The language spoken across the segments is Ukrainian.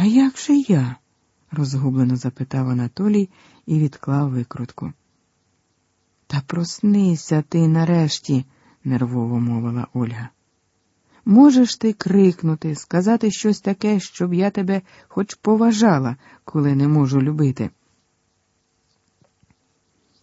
А як же я? розгублено запитав Анатолій і відклав викрутку. Та проснися ти нарешті, нервово мовила Ольга. Можеш ти крикнути, сказати щось таке, щоб я тебе хоч поважала, коли не можу любити.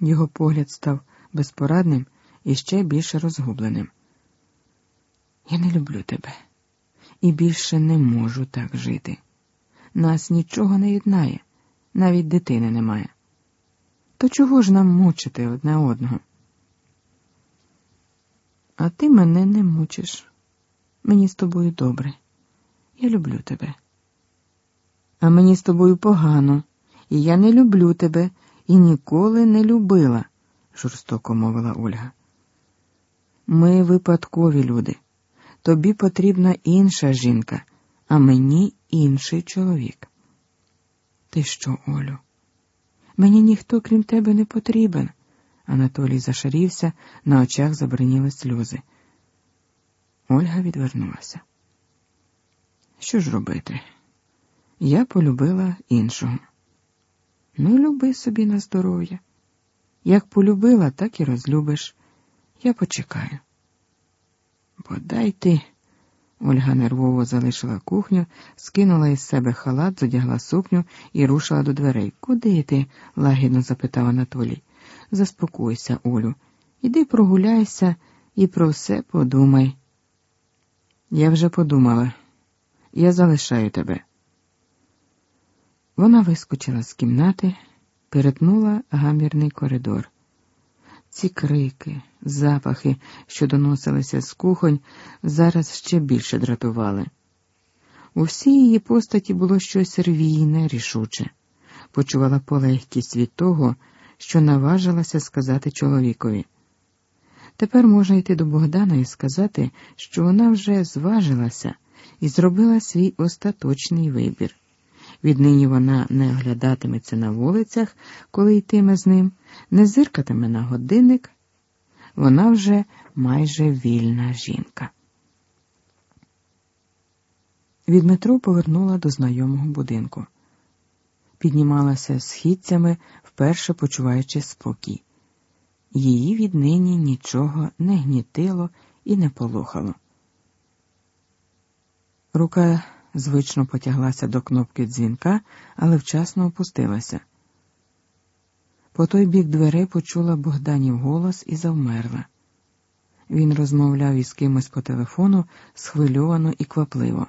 Його погляд став безпорадним і ще більше розгубленим. Я не люблю тебе і більше не можу так жити. Нас нічого не єднає, навіть дитини немає. То чого ж нам мучити одне одного? А ти мене не мучиш. Мені з тобою добре. Я люблю тебе. А мені з тобою погано, і я не люблю тебе і ніколи не любила, жорстоко мовила Ольга. Ми випадкові люди. Тобі потрібна інша жінка, а мені інший чоловік. Ти що, Олю? Мені ніхто, крім тебе, не потрібен. Анатолій зашарівся, на очах забриніли сльози. Ольга відвернулася. Що ж робити? Я полюбила іншого. Ну, люби собі на здоров'я. Як полюбила, так і розлюбиш. Я почекаю. Бодай ти. Ольга нервово залишила кухню, скинула із себе халат, зодягла сукню і рушила до дверей. Куди ти? лагідно запитав Анатолій. Заспокойся, Олю. Іди прогуляйся і про все подумай. Я вже подумала, я залишаю тебе. Вона вискочила з кімнати, перетнула гамірний коридор. Ці крики, запахи, що доносилися з кухонь, зараз ще більше дратували. У всій її постаті було щось рвійне, рішуче, почувала полегкість від того, що наважилася сказати чоловікові. Тепер можна йти до Богдана і сказати, що вона вже зважилася і зробила свій остаточний вибір. Віднині вона не оглядатиметься на вулицях, коли йтиме з ним, не зиркатиме на годинник. Вона вже майже вільна жінка. Від метро повернула до знайомого будинку. Піднімалася східцями, вперше почуваючи спокій. Її віднині нічого не гнітило і не полохало. Рука звично потяглася до кнопки дзвінка, але вчасно опустилася. По той бік дверей почула Богданів голос і завмерла. Він розмовляв із кимось по телефону схвильовано і квапливо.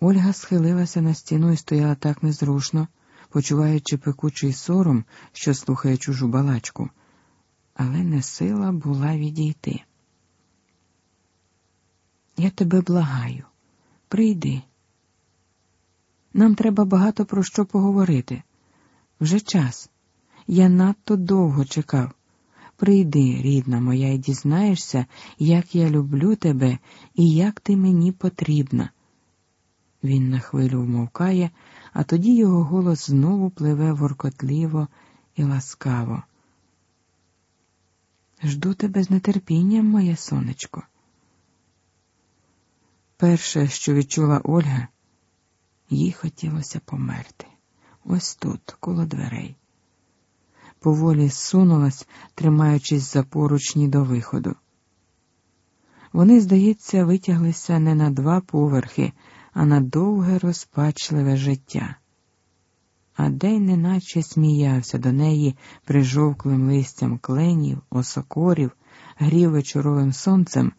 Ольга схилилася на стіну і стояла так незрушно, почуваючи пекучий сором, що слухає чужу балачку, але не сила була відійти. Я тебе благаю, прийди. Нам треба багато про що поговорити. Вже час. Я надто довго чекав. Прийди, рідна моя, і дізнаєшся, як я люблю тебе і як ти мені потрібна. Він на хвилю вмовкає, а тоді його голос знову пливе воркотливо і ласкаво. Жду тебе з нетерпінням, моє сонечко. Перше, що відчула Ольга, їй хотілося померти. Ось тут, коло дверей. Поволі сунулась, тримаючись за поручні до виходу. Вони, здається, витяглися не на два поверхи, а на довге розпачливе життя. А день неначе сміявся до неї прижовклим листям кленів, осокорів, грів вечоровим сонцем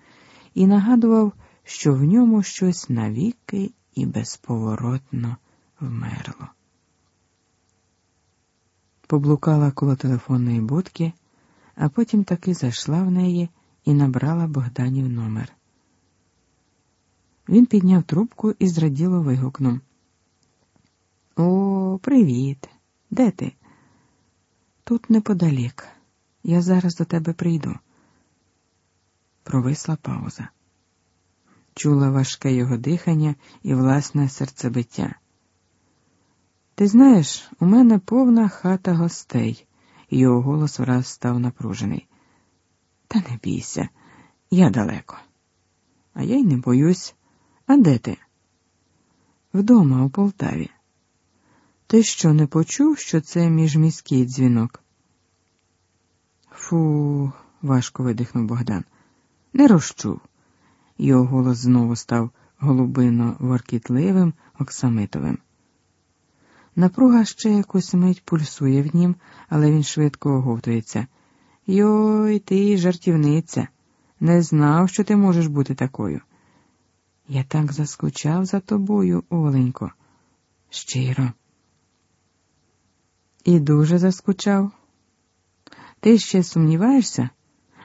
і нагадував, що в ньому щось навіки і безповоротно вмерло. Поблукала коло телефонної будки, а потім таки зайшла в неї і набрала Богданів номер. Він підняв трубку і зраділо вигукнув. О, привіт. Де ти? Тут неподалік. Я зараз до тебе прийду. Провисла пауза. Чула важке його дихання і власне серцебиття. Ти знаєш, у мене повна хата гостей, його голос враз став напружений. Та не бійся, я далеко. А я й не боюсь. А де ти? вдома у Полтаві. Ти що не почув, що це міжміський дзвінок? Фу, важко видихнув Богдан. Не розчув. Його голос знову став голубино воркітливим, оксамитовим. Напруга ще якусь мить пульсує в нім, але він швидко оговтується. Йой, ти жартівниця, не знав, що ти можеш бути такою. Я так заскучав за тобою, Оленько. Щиро. І дуже заскучав. Ти ще сумніваєшся?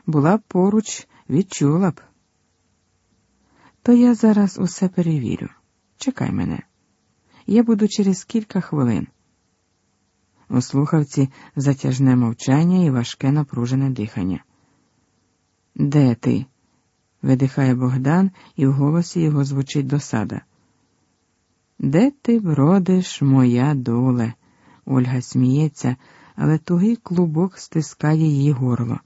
Була б поруч, відчула б. То я зараз усе перевірю. Чекай мене. Я буду через кілька хвилин. У слухавці затяжне мовчання і важке напружене дихання. Де ти? видихає Богдан, і в голосі його звучить досада. Де ти бродиш, моя доле? Ольга сміється, але тугий клубок стискає її горло.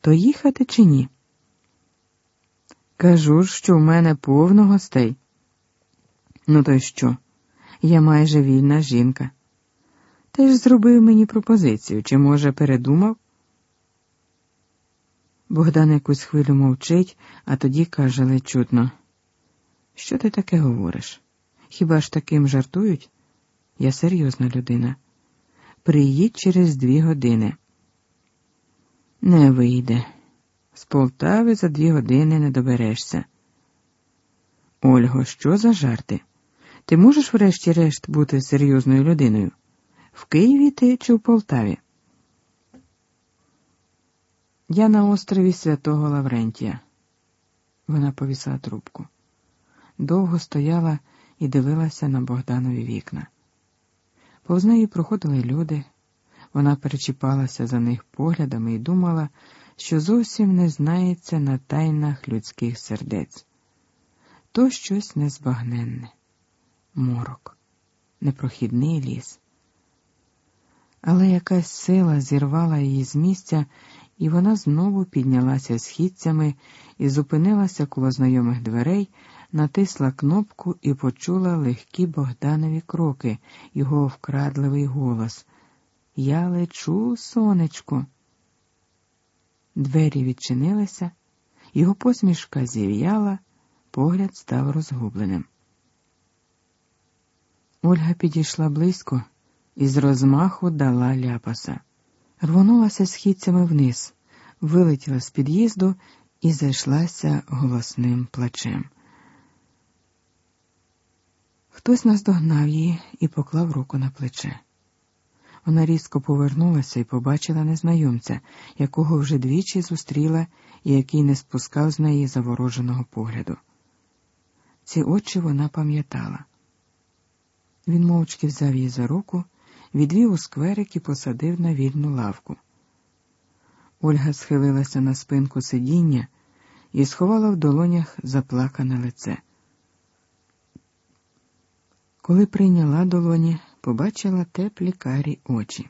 То їхати чи ні? Кажу ж, що в мене повно гостей. Ну, то й що? Я майже вільна жінка. Ти ж зробив мені пропозицію, чи, може, передумав? Богдан якусь хвилю мовчить, а тоді каже ледь чутно. Що ти таке говориш? Хіба ж таким жартують? Я серйозна людина. Приїдь через дві години. Не вийде. З Полтави за дві години не доберешся. Ольго, що за жарти? Ти можеш, врешті-решт, бути серйозною людиною? В Києві ти чи в Полтаві? Я на острові Святого Лаврентія. Вона повісила трубку. Довго стояла і дивилася на Богданові вікна. Повз неї проходили люди, вона перечіпалася за них поглядами і думала, що зовсім не знається на тайнах людських сердець. То щось незбагненне, морок, непрохідний ліс. Але якась сила зірвала її з місця, і вона знову піднялася східцями і зупинилася коло знайомих дверей, натисла кнопку і почула легкі Богданові кроки, його вкрадливий голос. Я лечу, сонечко. Двері відчинилися, його посмішка зів'яла, погляд став розгубленим. Ольга підійшла близько і з розмаху дала ляпаса. Рвонулася східцями вниз, вилетіла з під'їзду і зайшлася голосним плачем. Хтось наздогнав її і поклав руку на плече. Вона різко повернулася і побачила незнайомця, якого вже двічі зустріла і який не спускав з неї завороженого погляду. Ці очі вона пам'ятала. Він мовчки взяв її за руку, відвів у скверик і посадив на вільну лавку. Ольга схилилася на спинку сидіння і сховала в долонях заплакане лице. Коли прийняла долоні, побачила теплі карі очі.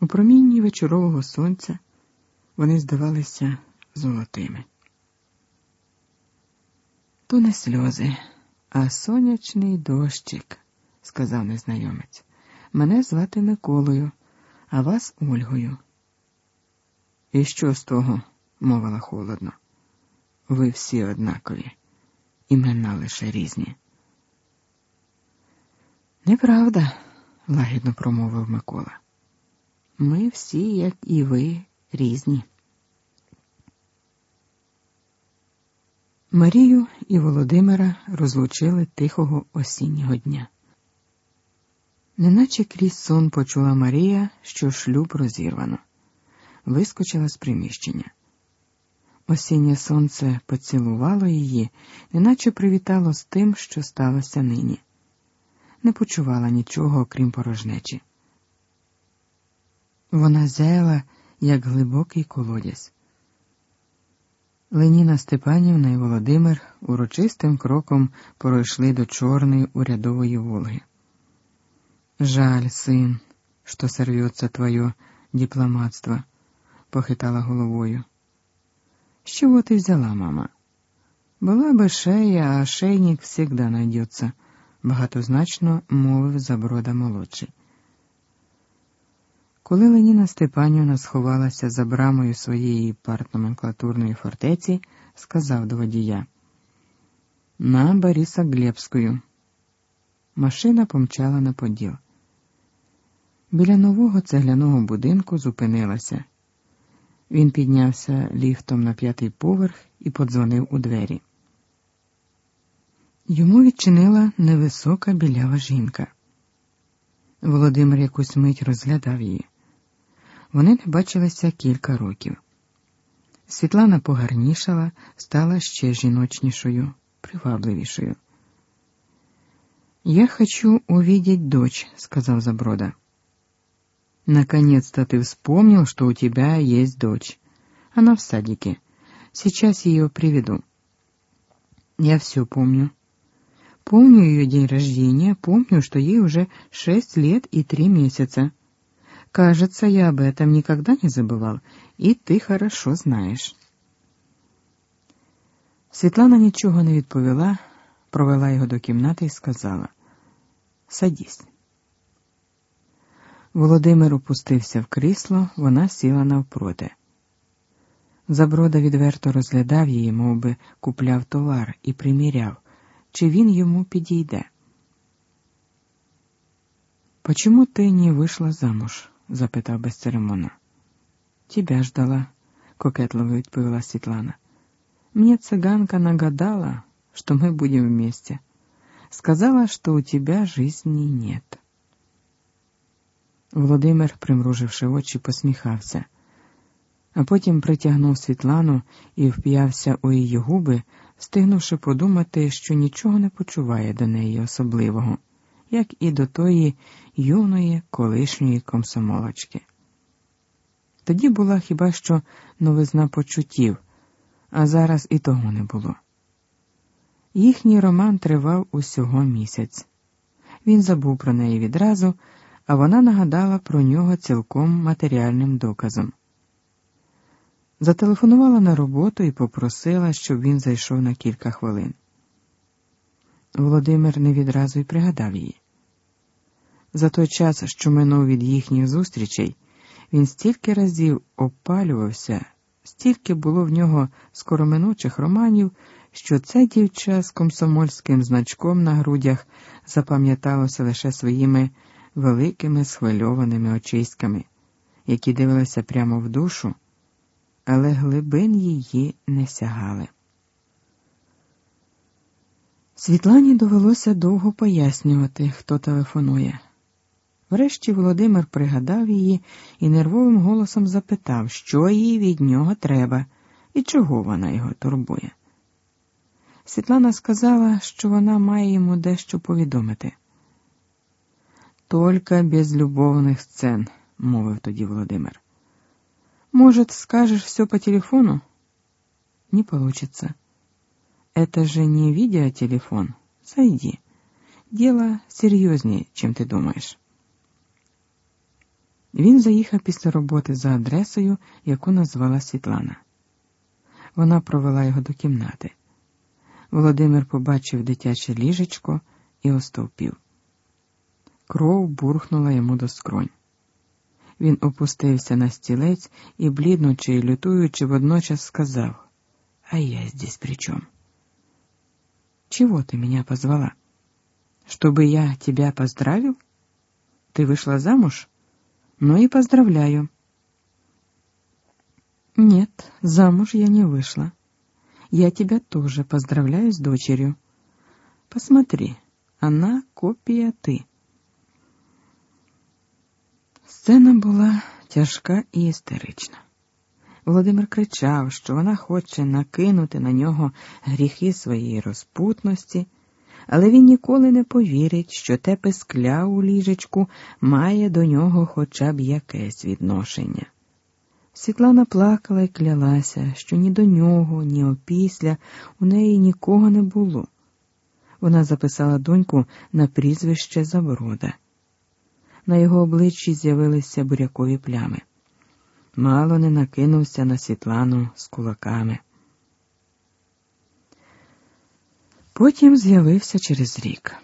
У промінні вечорового сонця вони здавалися золотими. То не сльози, а сонячний дощик, сказав незнайомець. Мене звати Миколою, а вас Ольгою. І що з того? мовила холодно. Ви всі однакові, імена лише різні. Неправда, лагідно промовив Микола. Ми всі, як і ви, різні. Марію і Володимира розлучили тихого осіннього дня. Неначе крізь сон почула Марія, що шлюб розірвано, вискочила з приміщення. Осіннє сонце поцілувало її, неначе привітало з тим, що сталося нині не почувала нічого, окрім порожнечі. Вона зяяла, як глибокий колодязь. Леніна Степанівна і Володимир урочистим кроком пройшли до чорної урядової Волги. Жаль, син, що сорвется твоє дипломатство, похитала головою. З чого ти взяла, мама? Была бы шея, а шейник всегда найдется, багатозначно мовив Заброда молодший. Коли Леніна Степанівна сховалася за брамою своєї партноменклатурної фортеці, сказав до водія На Бориса Глебською. Машина помчала на поділ. Біля нового цегляного будинку зупинилася. Він піднявся ліфтом на п'ятий поверх і подзвонив у двері. Йому відчинила невисока білява жінка. Володимир якусь мить розглядав її. Вони не бачилися кілька років. Світлана погарнішала, стала ще жіночнішою, привабливішою. Я хочу увидеть дочь, сказал Заброда. Наконец-то ты вспомнил, что у тебя есть дочь. Она в садике. Сейчас ее приведу. Я все помню. Помню ее день рождения, помню, что ей уже шесть лет и три месяца. Кажется, я об этом никогда не забывал, и ты хорошо знаешь. Світлана нічого не відповіла, провела його до кімнати і сказала Садісь. Володимир опустився в крісло, вона сіла навпроти. Заброда відверто розглядав її, мов би купляв товар і приміряв, чи він йому підійде. Почему ты не вышла замуж? запитав безцеремонно. Тебя ждала, кокетливо відповіла Світлана. Мне цыганка нагадала, что мы будем вместе. Сказала, что у тебя жизни нет. Володимир, примруживши очі, посміхався, а потім притягнув Світлану і вп'явся у її губи, стигнувши подумати, що нічого не почуває до неї особливого, як і до тої юної колишньої комсомолочки. Тоді була хіба що новизна почуттів, а зараз і того не було. Їхній роман тривав усього місяць. Він забув про неї відразу, а вона нагадала про нього цілком матеріальним доказом. Зателефонувала на роботу і попросила, щоб він зайшов на кілька хвилин. Володимир не відразу й пригадав її. За той час, що минув від їхніх зустрічей, він стільки разів опалювався, стільки було в нього скороминучих романів, що це дівча з комсомольським значком на грудях запам'яталося лише своїми великими схвильованими очиськами, які дивилися прямо в душу, але глибин її не сягали. Світлані довелося довго пояснювати, хто телефонує. Врешті Володимир пригадав її і нервовим голосом запитав, що їй від нього треба і чого вона його турбує. Світлана сказала, що вона має йому дещо повідомити. Только без любовних сцен, мовив тоді Володимир. Может, скажешь все по телефону? Не получится. Это же не видеотелефон. Зайди. Дело серьезнее, чем ты думаешь. Він заїхав після роботи за адресою, яку назвала Світлана. Вона провела його до кімнати. Володимир побачив дитяче ліжечко і остовпів. Кров бурхнула йому до скронь. Він опустився на стілець і, бліднучи і лютуючи, водночас сказав: А я здесь при чем? Чего ты меня позвала? Чтобы я тебя поздравил? Ты вышла замуж? Ну и поздравляю. Нет, замуж я не вышла. Я тебя тоже поздравляю с дочерью. Посмотри, она копия ты. Сцена була тяжка і істерична. Володимир кричав, що вона хоче накинути на нього гріхи своєї розпутності, але він ніколи не повірить, що те пискля у ліжечку має до нього хоча б якесь відношення. Світлана плакала і клялася, що ні до нього, ні опісля у неї нікого не було. Вона записала доньку на прізвище Заброда. На його обличчі з'явилися бурякові плями. Мало не накинувся на Світлану з кулаками. Потім з'явився через рік.